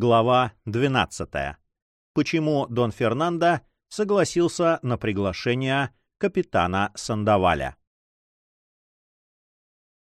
Глава 12. Почему Дон Фернандо согласился на приглашение капитана Сандаваля?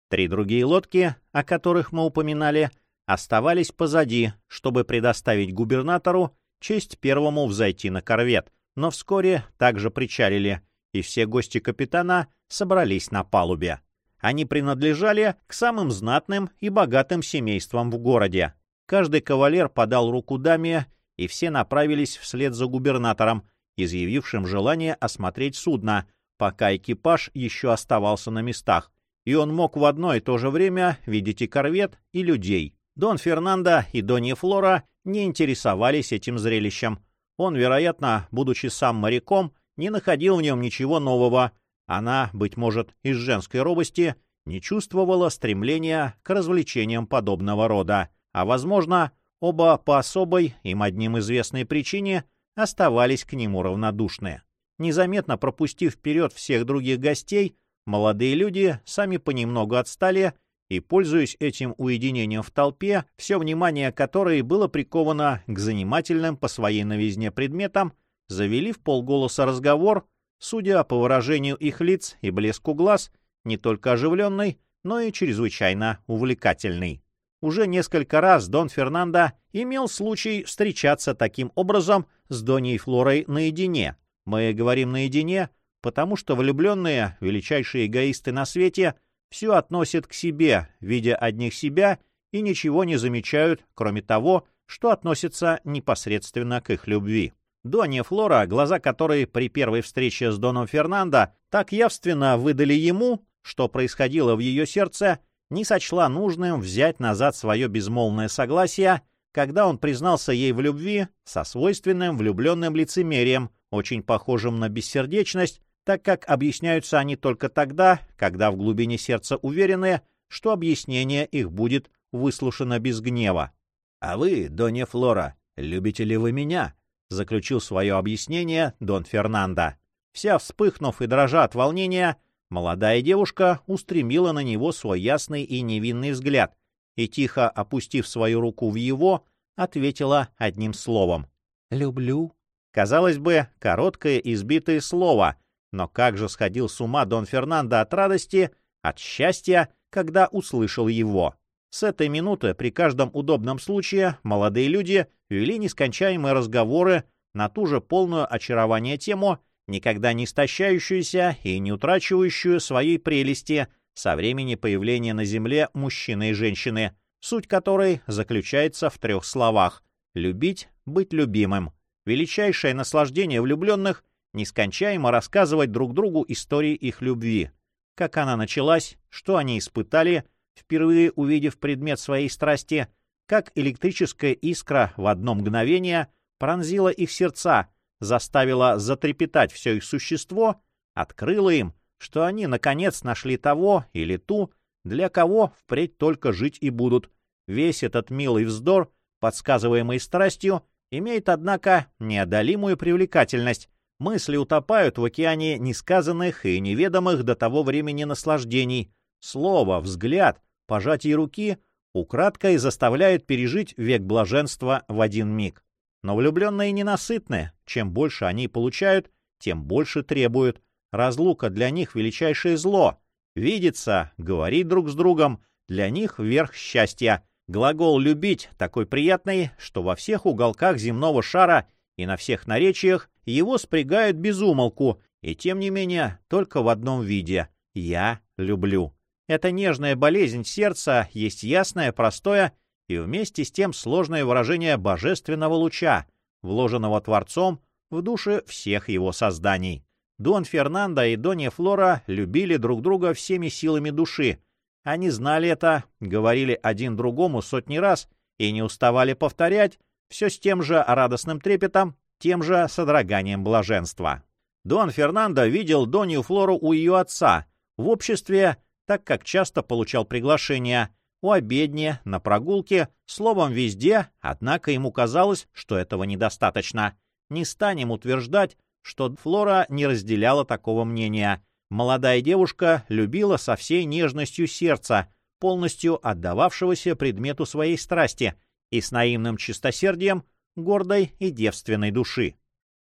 Три другие лодки, о которых мы упоминали, оставались позади, чтобы предоставить губернатору честь первому взойти на корвет, но вскоре также причалили, и все гости капитана собрались на палубе. Они принадлежали к самым знатным и богатым семействам в городе. Каждый кавалер подал руку даме, и все направились вслед за губернатором, изъявившим желание осмотреть судно, пока экипаж еще оставался на местах, и он мог в одно и то же время видеть и корвет, и людей. Дон Фернандо и Донья Флора не интересовались этим зрелищем. Он, вероятно, будучи сам моряком, не находил в нем ничего нового. Она, быть может, из женской робости, не чувствовала стремления к развлечениям подобного рода а, возможно, оба по особой, им одним известной причине, оставались к нему равнодушны. Незаметно пропустив вперед всех других гостей, молодые люди сами понемногу отстали и, пользуясь этим уединением в толпе, все внимание которой было приковано к занимательным по своей новизне предметам, завели в полголоса разговор, судя по выражению их лиц и блеску глаз, не только оживленный, но и чрезвычайно увлекательный. Уже несколько раз Дон Фернандо имел случай встречаться таким образом с Доней Флорой наедине. Мы говорим наедине, потому что влюбленные, величайшие эгоисты на свете, все относят к себе, видя одних себя, и ничего не замечают, кроме того, что относится непосредственно к их любви. Донья Флора, глаза которой при первой встрече с Доном Фернандо так явственно выдали ему, что происходило в ее сердце, не сочла нужным взять назад свое безмолвное согласие, когда он признался ей в любви со свойственным влюбленным лицемерием, очень похожим на бессердечность, так как объясняются они только тогда, когда в глубине сердца уверены, что объяснение их будет выслушано без гнева. «А вы, Донья Флора, любите ли вы меня?» — заключил свое объяснение Дон Фернандо. Вся вспыхнув и дрожа от волнения, Молодая девушка устремила на него свой ясный и невинный взгляд и, тихо опустив свою руку в его, ответила одним словом. «Люблю». Казалось бы, короткое избитое слово, но как же сходил с ума Дон Фернандо от радости, от счастья, когда услышал его. С этой минуты при каждом удобном случае молодые люди вели нескончаемые разговоры на ту же полную очарование тему, никогда не истощающуюся и не утрачивающую своей прелести со времени появления на Земле мужчины и женщины, суть которой заключается в трех словах «любить, быть любимым». Величайшее наслаждение влюбленных — нескончаемо рассказывать друг другу истории их любви. Как она началась, что они испытали, впервые увидев предмет своей страсти, как электрическая искра в одно мгновение пронзила их сердца — заставила затрепетать все их существо, открыла им, что они, наконец, нашли того или ту, для кого впредь только жить и будут. Весь этот милый вздор, подсказываемый страстью, имеет, однако, неодолимую привлекательность. Мысли утопают в океане несказанных и неведомых до того времени наслаждений. Слово, взгляд, пожатие руки украдкой заставляют пережить век блаженства в один миг. Но влюбленные ненасытны. Чем больше они получают, тем больше требуют. Разлука для них величайшее зло. Видеться, говорить друг с другом — для них верх счастья. Глагол «любить» такой приятный, что во всех уголках земного шара и на всех наречиях его спрягают без умолку, и тем не менее только в одном виде — «я люблю». Эта нежная болезнь сердца есть ясное, простое и вместе с тем сложное выражение божественного луча, вложенного Творцом в души всех его созданий. Дон Фернандо и Донья Флора любили друг друга всеми силами души. Они знали это, говорили один другому сотни раз и не уставали повторять, все с тем же радостным трепетом, тем же содроганием блаженства. Дон Фернандо видел Донью Флору у ее отца, в обществе, так как часто получал приглашения, у обедни, на прогулке, словом, везде, однако ему казалось, что этого недостаточно. Не станем утверждать, что Флора не разделяла такого мнения. Молодая девушка любила со всей нежностью сердца, полностью отдававшегося предмету своей страсти, и с наивным чистосердием гордой и девственной души.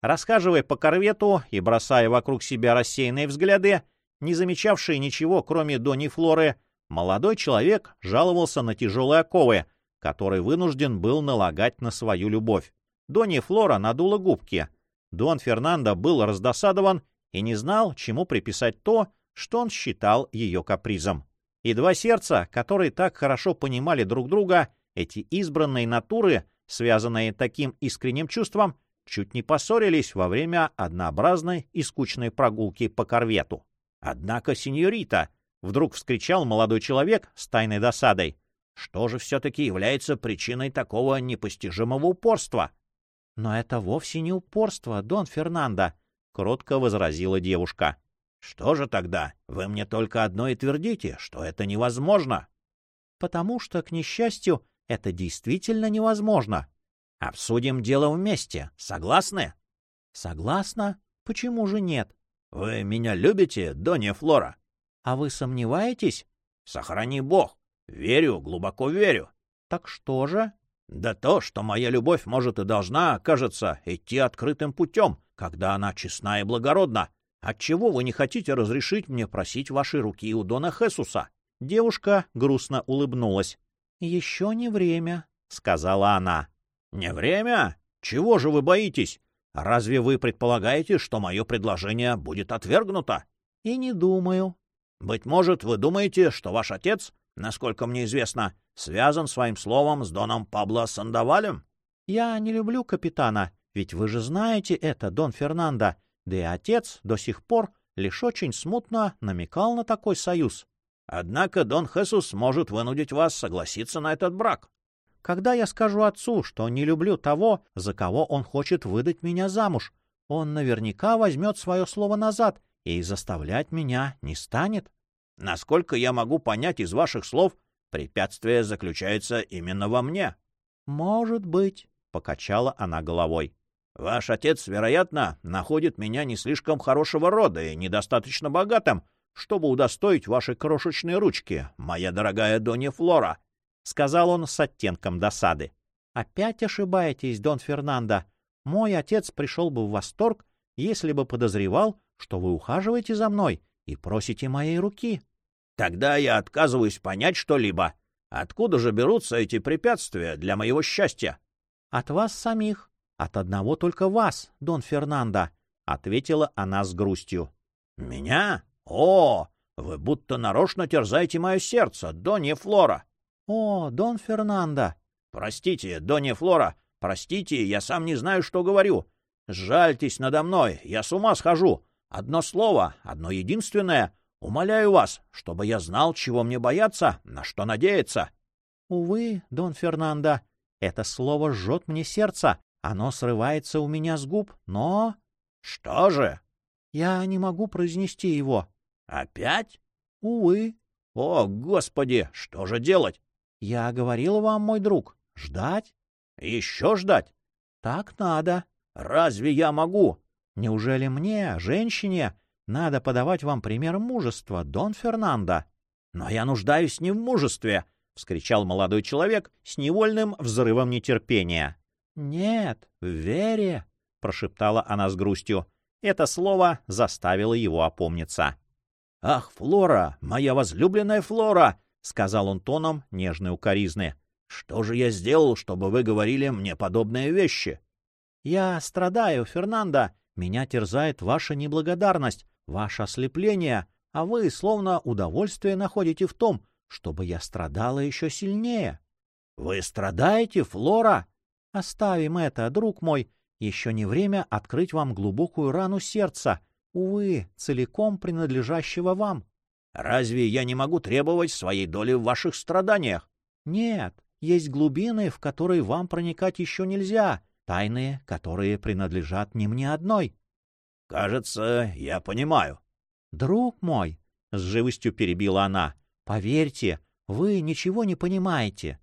Расхаживая по корвету и бросая вокруг себя рассеянные взгляды, не замечавшие ничего, кроме Дони Флоры, молодой человек жаловался на тяжелые оковы, которые вынужден был налагать на свою любовь. Донни Флора надула губки. Дон Фернандо был раздосадован и не знал, чему приписать то, что он считал ее капризом. И два сердца, которые так хорошо понимали друг друга, эти избранные натуры, связанные таким искренним чувством, чуть не поссорились во время однообразной и скучной прогулки по корвету. «Однако, сеньорита!» — вдруг вскричал молодой человек с тайной досадой. «Что же все-таки является причиной такого непостижимого упорства?» «Но это вовсе не упорство, Дон Фернандо», — кротко возразила девушка. «Что же тогда? Вы мне только одно и твердите, что это невозможно». «Потому что, к несчастью, это действительно невозможно. Обсудим дело вместе. Согласны?» «Согласна. Почему же нет?» «Вы меня любите, Донья Флора?» «А вы сомневаетесь?» «Сохрани Бог. Верю, глубоко верю». «Так что же?» «Да то, что моя любовь может и должна, кажется, идти открытым путем, когда она честна и благородна. Отчего вы не хотите разрешить мне просить вашей руки у Дона Хесуса?» Девушка грустно улыбнулась. «Еще не время», — сказала она. «Не время? Чего же вы боитесь? Разве вы предполагаете, что мое предложение будет отвергнуто?» «И не думаю». «Быть может, вы думаете, что ваш отец, насколько мне известно, связан своим словом с Доном Пабло Сандавалем?» «Я не люблю капитана, ведь вы же знаете это, Дон Фернандо, да и отец до сих пор лишь очень смутно намекал на такой союз». Однако Дон Хесус может вынудить вас согласиться на этот брак. Когда я скажу отцу, что не люблю того, за кого он хочет выдать меня замуж, он наверняка возьмет свое слово назад и заставлять меня не станет. Насколько я могу понять из ваших слов, препятствие заключается именно во мне. — Может быть, — покачала она головой. — Ваш отец, вероятно, находит меня не слишком хорошего рода и недостаточно богатым, чтобы удостоить вашей крошечной ручки, моя дорогая Донья Флора, — сказал он с оттенком досады. — Опять ошибаетесь, Дон Фернандо. Мой отец пришел бы в восторг, если бы подозревал, что вы ухаживаете за мной и просите моей руки. — Тогда я отказываюсь понять что-либо. Откуда же берутся эти препятствия для моего счастья? — От вас самих. От одного только вас, Дон Фернандо, — ответила она с грустью. — Меня? «О, вы будто нарочно терзаете мое сердце, Донья Флора!» «О, Дон Фернандо!» «Простите, Донья Флора, простите, я сам не знаю, что говорю. Жальтесь надо мной, я с ума схожу. Одно слово, одно единственное. Умоляю вас, чтобы я знал, чего мне бояться, на что надеяться». «Увы, Дон Фернандо, это слово жжет мне сердце. Оно срывается у меня с губ, но...» «Что же?» «Я не могу произнести его». «Опять?» «Увы». «О, Господи, что же делать?» «Я говорил вам, мой друг, ждать». «Еще ждать?» «Так надо». «Разве я могу?» «Неужели мне, женщине, надо подавать вам пример мужества, Дон Фернандо?» «Но я нуждаюсь не в мужестве», — вскричал молодой человек с невольным взрывом нетерпения. «Нет, в вере», — прошептала она с грустью. Это слово заставило его опомниться. «Ах, Флора, моя возлюбленная Флора!» — сказал он тоном нежной укоризны. «Что же я сделал, чтобы вы говорили мне подобные вещи?» «Я страдаю, Фернандо. Меня терзает ваша неблагодарность, ваше ослепление, а вы словно удовольствие находите в том, чтобы я страдала еще сильнее». «Вы страдаете, Флора?» «Оставим это, друг мой. Еще не время открыть вам глубокую рану сердца, увы, целиком принадлежащего вам. Разве я не могу требовать своей доли в ваших страданиях? Нет, есть глубины, в которые вам проникать еще нельзя, тайны, которые принадлежат не мне одной. Кажется, я понимаю. Друг мой, — с живостью перебила она, — поверьте, вы ничего не понимаете.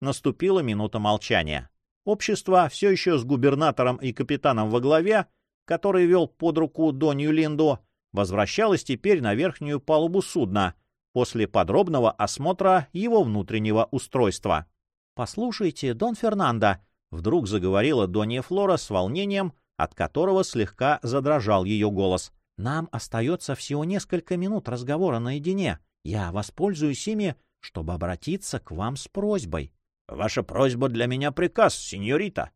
Наступила минута молчания. Общество, все еще с губернатором и капитаном во главе, который вел под руку Донью Линду, возвращалось теперь на верхнюю палубу судна после подробного осмотра его внутреннего устройства. «Послушайте, Дон Фернандо», — вдруг заговорила Донья Флора с волнением, от которого слегка задрожал ее голос. «Нам остается всего несколько минут разговора наедине. Я воспользуюсь ими, чтобы обратиться к вам с просьбой». «Ваша просьба для меня приказ, сеньорита».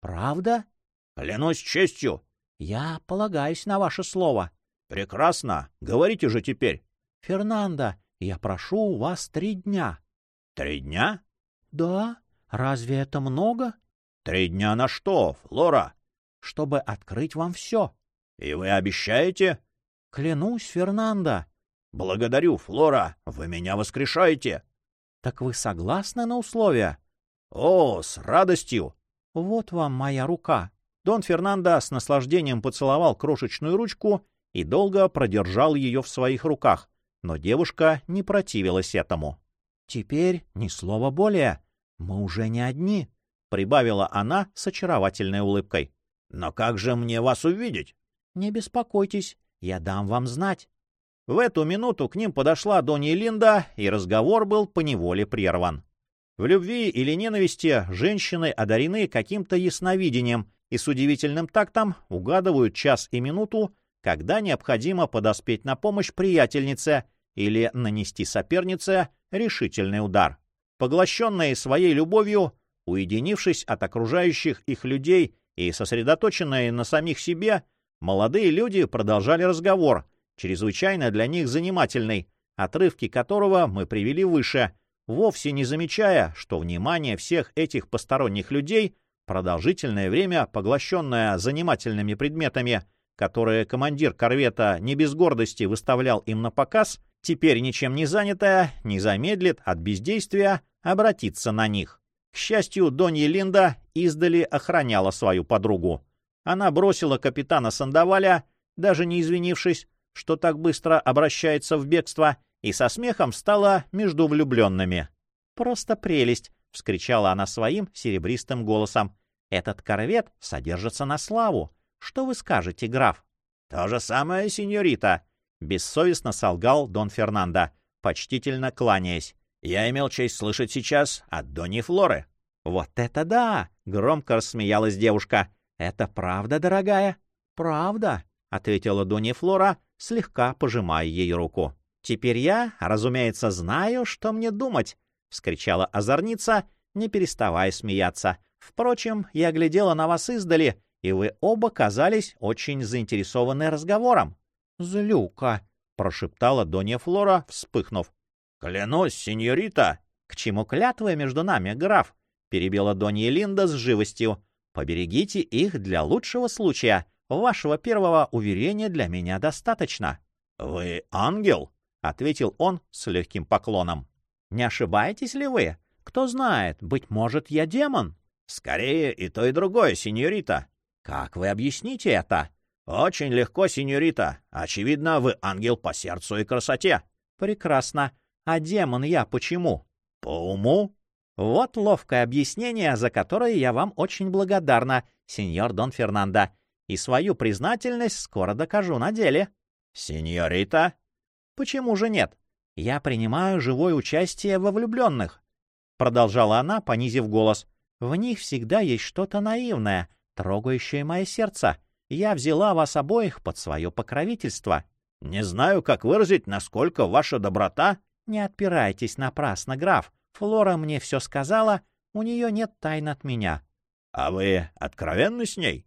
«Правда?» «Клянусь честью». «Я полагаюсь на ваше слово». «Прекрасно. Говорите же теперь». «Фернандо, я прошу у вас три дня». «Три дня?» «Да? Разве это много?» «Три дня на что, Флора?» «Чтобы открыть вам все». «И вы обещаете?» «Клянусь, Фернандо». «Благодарю, Флора, вы меня воскрешаете». «Так вы согласны на условия?» «О, с радостью!» «Вот вам моя рука». Дон Фернандо с наслаждением поцеловал крошечную ручку и долго продержал ее в своих руках, но девушка не противилась этому. «Теперь ни слова более. Мы уже не одни», — прибавила она с очаровательной улыбкой. «Но как же мне вас увидеть?» «Не беспокойтесь, я дам вам знать». В эту минуту к ним подошла Донья Линда, и разговор был поневоле прерван. В любви или ненависти женщины одарены каким-то ясновидением и с удивительным тактом угадывают час и минуту, когда необходимо подоспеть на помощь приятельнице или нанести сопернице решительный удар. Поглощенные своей любовью, уединившись от окружающих их людей и сосредоточенные на самих себе, молодые люди продолжали разговор, чрезвычайно для них занимательный, отрывки которого мы привели выше, вовсе не замечая, что внимание всех этих посторонних людей, продолжительное время поглощенное занимательными предметами, которые командир корвета не без гордости выставлял им на показ, теперь ничем не занятая, не замедлит от бездействия обратиться на них. К счастью, Донья Линда издали охраняла свою подругу. Она бросила капитана Сандаваля, даже не извинившись, что так быстро обращается в бегство, и со смехом стала между влюбленными. «Просто прелесть!» — вскричала она своим серебристым голосом. «Этот корвет содержится на славу. Что вы скажете, граф?» «То же самое, сеньорита!» — бессовестно солгал Дон Фернандо, почтительно кланяясь. «Я имел честь слышать сейчас от Дони Флоры». «Вот это да!» — громко рассмеялась девушка. «Это правда, дорогая?» «Правда», — ответила Донья Флора, слегка пожимая ей руку. «Теперь я, разумеется, знаю, что мне думать», — вскричала озорница, не переставая смеяться. «Впрочем, я глядела на вас издали и вы оба казались очень заинтересованы разговором. — Злюка, — прошептала Донья Флора, вспыхнув. — Клянусь, сеньорита! — К чему клятвы между нами, граф? — перебила Донья Линда с живостью. — Поберегите их для лучшего случая. Вашего первого уверения для меня достаточно. — Вы ангел? — ответил он с легким поклоном. — Не ошибаетесь ли вы? Кто знает, быть может, я демон? — Скорее и то, и другое, сеньорита. Как вы объясните это? Очень легко, сеньорита. Очевидно, вы ангел по сердцу и красоте. Прекрасно. А демон я почему? По уму? Вот ловкое объяснение, за которое я вам очень благодарна, сеньор Дон Фернандо. И свою признательность скоро докажу на деле. Сеньорита? Почему же нет? Я принимаю живое участие во влюбленных. Продолжала она, понизив голос. В них всегда есть что-то наивное, трогающее мое сердце. Я взяла вас обоих под свое покровительство. Не знаю, как выразить, насколько ваша доброта... Не отпирайтесь напрасно, граф. Флора мне все сказала, у нее нет тайн от меня. А вы откровенны с ней?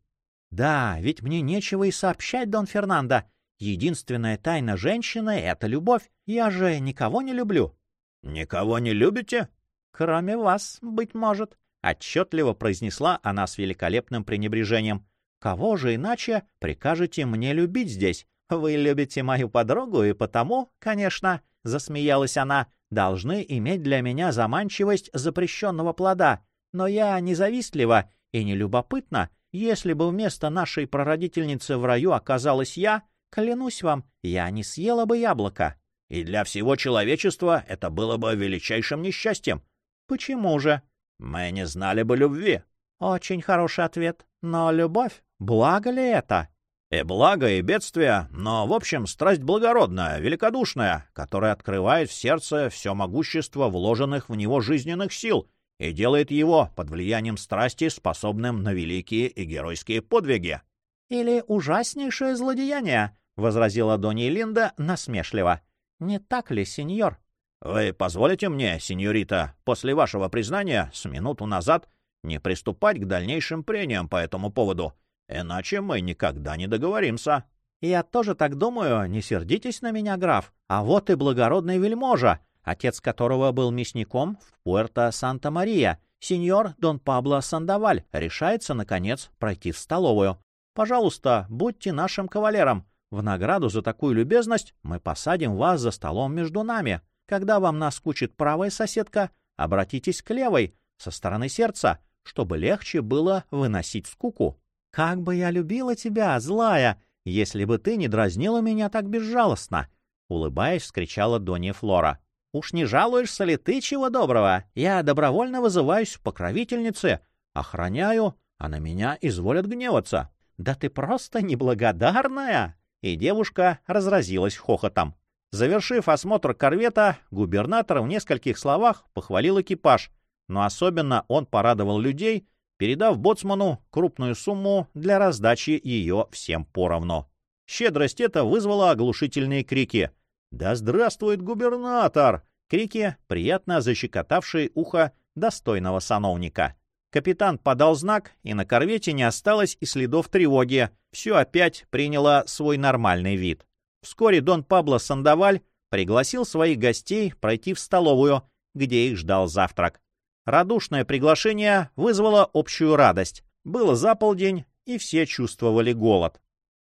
Да, ведь мне нечего и сообщать, Дон Фернандо. Единственная тайна женщины — это любовь. Я же никого не люблю. Никого не любите? Кроме вас, быть может. — отчетливо произнесла она с великолепным пренебрежением. «Кого же иначе прикажете мне любить здесь? Вы любите мою подругу, и потому, конечно, — засмеялась она, — должны иметь для меня заманчивость запрещенного плода. Но я независтлива и не любопытна. Если бы вместо нашей прародительницы в раю оказалась я, клянусь вам, я не съела бы яблоко». «И для всего человечества это было бы величайшим несчастьем». «Почему же?» Мы не знали бы любви. Очень хороший ответ. Но любовь, благо ли это? И благо, и бедствие, но, в общем, страсть благородная, великодушная, которая открывает в сердце все могущество вложенных в него жизненных сил и делает его под влиянием страсти, способным на великие и геройские подвиги. — Или ужаснейшее злодеяние, — возразила Донни Линда насмешливо. — Не так ли, сеньор? — Вы позволите мне, сеньорита, после вашего признания с минуту назад не приступать к дальнейшим прениям по этому поводу, иначе мы никогда не договоримся. — Я тоже так думаю, не сердитесь на меня, граф. А вот и благородный вельможа, отец которого был мясником в Пуэрто-Санта-Мария, сеньор Дон Пабло Сандаваль, решается, наконец, пройти в столовую. Пожалуйста, будьте нашим кавалером. В награду за такую любезность мы посадим вас за столом между нами. Когда вам наскучит правая соседка, обратитесь к левой, со стороны сердца, чтобы легче было выносить скуку. Как бы я любила тебя, злая, если бы ты не дразнила меня так безжалостно!» Улыбаясь, вскричала Донья Флора. «Уж не жалуешься ли ты чего доброго? Я добровольно вызываюсь в покровительнице, охраняю, а на меня изволят гневаться. Да ты просто неблагодарная!» И девушка разразилась хохотом. Завершив осмотр корвета, губернатор в нескольких словах похвалил экипаж, но особенно он порадовал людей, передав боцману крупную сумму для раздачи ее всем поровну. Щедрость эта вызвала оглушительные крики. «Да здравствует губернатор!» Крики, приятно защекотавшие ухо достойного сановника. Капитан подал знак, и на корвете не осталось и следов тревоги. Все опять приняло свой нормальный вид. Вскоре Дон Пабло Сандаваль пригласил своих гостей пройти в столовую, где их ждал завтрак. Радушное приглашение вызвало общую радость. Было за полдень, и все чувствовали голод.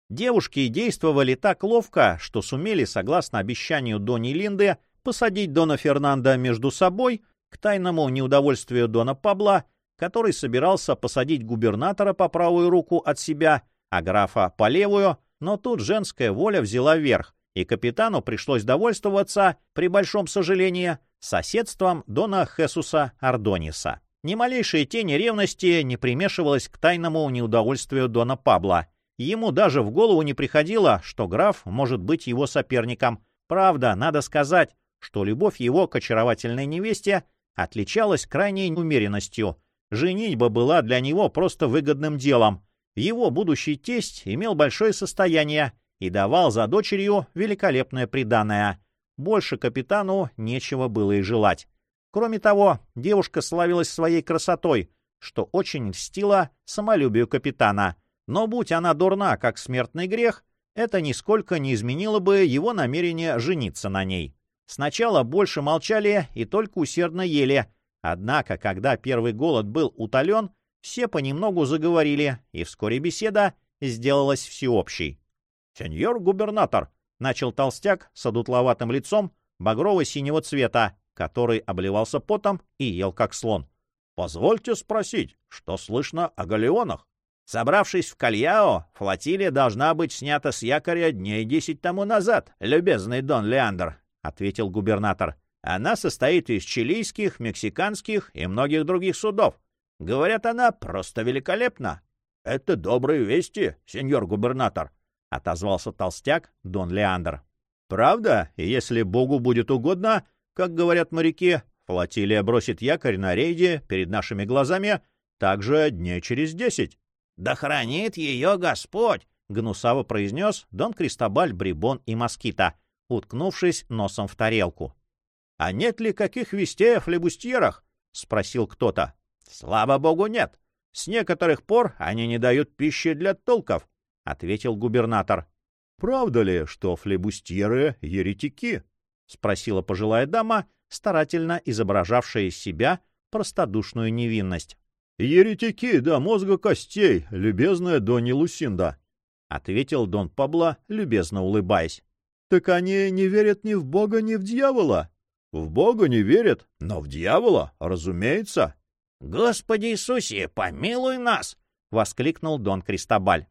Девушки действовали так ловко, что сумели, согласно обещанию Дони Линды, посадить Дона Фернанда между собой к тайному неудовольствию Дона Пабла, который собирался посадить губернатора по правую руку от себя, а графа по левую, но тут женская воля взяла верх, и капитану пришлось довольствоваться, при большом сожалении, соседством Дона Хесуса Ардониса. Ни малейшей тени ревности не примешивалась к тайному неудовольствию Дона Пабла. Ему даже в голову не приходило, что граф может быть его соперником. Правда, надо сказать, что любовь его к очаровательной невесте отличалась крайней умеренностью. Женитьба была для него просто выгодным делом. Его будущий тесть имел большое состояние и давал за дочерью великолепное приданое. Больше капитану нечего было и желать. Кроме того, девушка славилась своей красотой, что очень льстило самолюбию капитана. Но будь она дурна, как смертный грех, это нисколько не изменило бы его намерение жениться на ней. Сначала больше молчали и только усердно ели, однако, когда первый голод был утолен, все понемногу заговорили, и вскоре беседа сделалась всеобщей. — Сеньор губернатор, — начал толстяк с одутловатым лицом багрово-синего цвета, который обливался потом и ел как слон. — Позвольте спросить, что слышно о галеонах? Собравшись в Кальяо, флотилия должна быть снята с якоря дней десять тому назад, любезный Дон Леандр, — ответил губернатор. Она состоит из чилийских, мексиканских и многих других судов. Говорят, она просто великолепна. — Это добрые вести, сеньор губернатор, — отозвался толстяк Дон Леандр. — Правда, если Богу будет угодно, как говорят моряки, флотилия бросит якорь на рейде перед нашими глазами также дней через десять. — Да хранит ее Господь! — гнусаво произнес Дон Кристобаль, Брибон и Москита, уткнувшись носом в тарелку. — А нет ли каких вестей о флебустьерах? — спросил кто-то. — Слава богу, нет. С некоторых пор они не дают пищи для толков, — ответил губернатор. — Правда ли, что флебустьеры — еретики? — спросила пожилая дама, старательно изображавшая из себя простодушную невинность. — Еретики до мозга костей, любезная Донни Лусинда, — ответил Дон Пабло, любезно улыбаясь. — Так они не верят ни в Бога, ни в дьявола. — В Бога не верят, но в дьявола, разумеется. — Господи Иисусе, помилуй нас! — воскликнул Дон Кристобаль.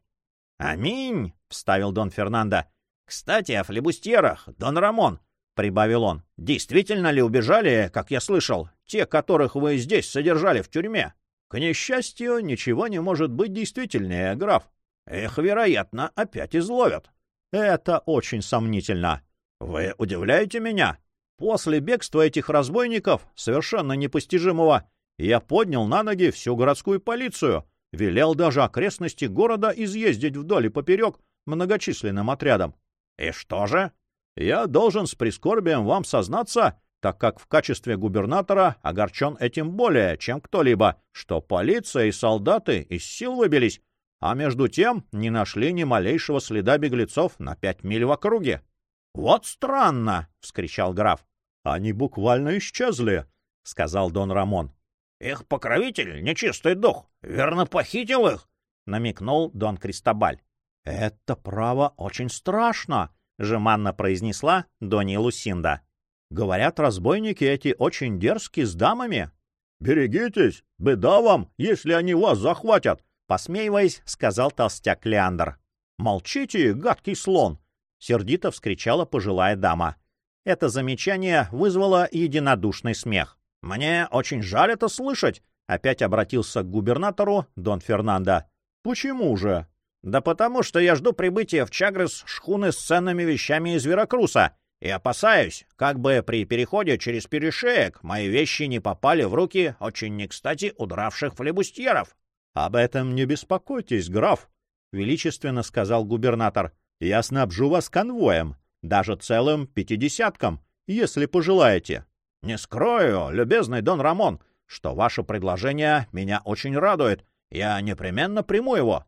«Аминь!» — вставил Дон Фернандо. «Кстати, о флебустьерах, Дон Рамон!» — прибавил он. «Действительно ли убежали, как я слышал, те, которых вы здесь содержали в тюрьме?» «К несчастью, ничего не может быть действительнее, граф. Их, вероятно, опять изловят». «Это очень сомнительно». «Вы удивляете меня? После бегства этих разбойников, совершенно непостижимого, Я поднял на ноги всю городскую полицию, велел даже окрестности города изъездить вдоль и поперек многочисленным отрядом. И что же? Я должен с прискорбием вам сознаться, так как в качестве губернатора огорчен этим более, чем кто-либо, что полиция и солдаты из сил выбились, а между тем не нашли ни малейшего следа беглецов на пять миль в округе. — Вот странно! — вскричал граф. — Они буквально исчезли, — сказал Дон Рамон. — Их покровитель, нечистый дух, верно похитил их, — намекнул Дон Кристобаль. — Это право очень страшно, — жеманно произнесла Донья Лусинда. — Говорят, разбойники эти очень дерзкие с дамами. — Берегитесь, беда вам, если они вас захватят, — посмеиваясь, сказал толстяк Леандр. — Молчите, гадкий слон! — сердито вскричала пожилая дама. Это замечание вызвало единодушный смех. — Мне очень жаль это слышать, — опять обратился к губернатору Дон Фернандо. — Почему же? Да потому что я жду прибытия в Чагрес шхуны с ценными вещами из Веракруса и опасаюсь, как бы при переходе через перешеек мои вещи не попали в руки очень не кстати удравших флебустьеров. — Об этом не беспокойтесь, граф, — величественно сказал губернатор. — Я снабжу вас конвоем, даже целым пятидесятком, если пожелаете. — Не скрою, любезный Дон Рамон, что ваше предложение меня очень радует. Я непременно приму его.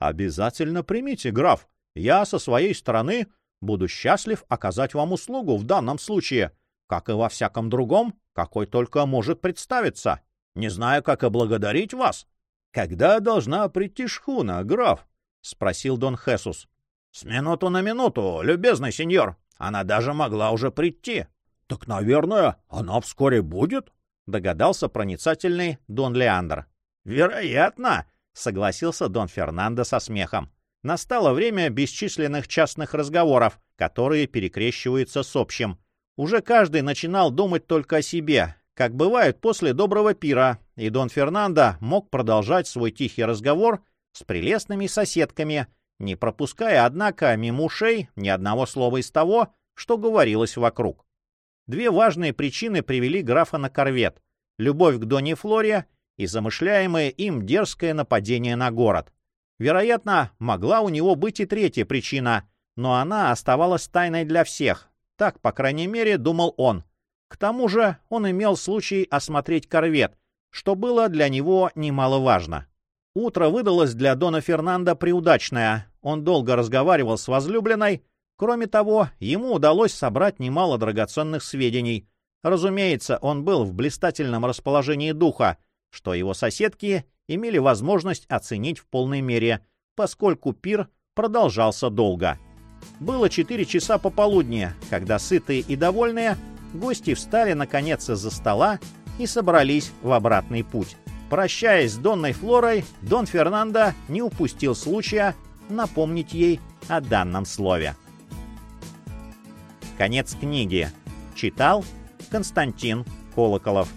Обязательно примите, граф. Я со своей стороны буду счастлив оказать вам услугу в данном случае, как и во всяком другом, какой только может представиться. Не знаю, как и благодарить вас. Когда должна прийти шхуна, граф? спросил Дон Хесус. С минуту на минуту, любезный сеньор. Она даже могла уже прийти. Так, наверное, она вскоре будет, догадался проницательный Дон Леандр. Вероятно, — согласился Дон Фернандо со смехом. Настало время бесчисленных частных разговоров, которые перекрещиваются с общим. Уже каждый начинал думать только о себе, как бывает после доброго пира, и Дон Фернандо мог продолжать свой тихий разговор с прелестными соседками, не пропуская, однако, мимо ушей ни одного слова из того, что говорилось вокруг. Две важные причины привели графа на корвет — любовь к Доне Флоре и замышляемое им дерзкое нападение на город. Вероятно, могла у него быть и третья причина, но она оставалась тайной для всех. Так, по крайней мере, думал он. К тому же он имел случай осмотреть корвет, что было для него немаловажно. Утро выдалось для Дона Фернандо приудачное. Он долго разговаривал с возлюбленной. Кроме того, ему удалось собрать немало драгоценных сведений. Разумеется, он был в блистательном расположении духа, что его соседки имели возможность оценить в полной мере, поскольку пир продолжался долго. Было четыре часа пополудни, когда сытые и довольные гости встали наконец из-за стола и собрались в обратный путь. Прощаясь с Донной Флорой, Дон Фернандо не упустил случая напомнить ей о данном слове. Конец книги. Читал Константин Колоколов.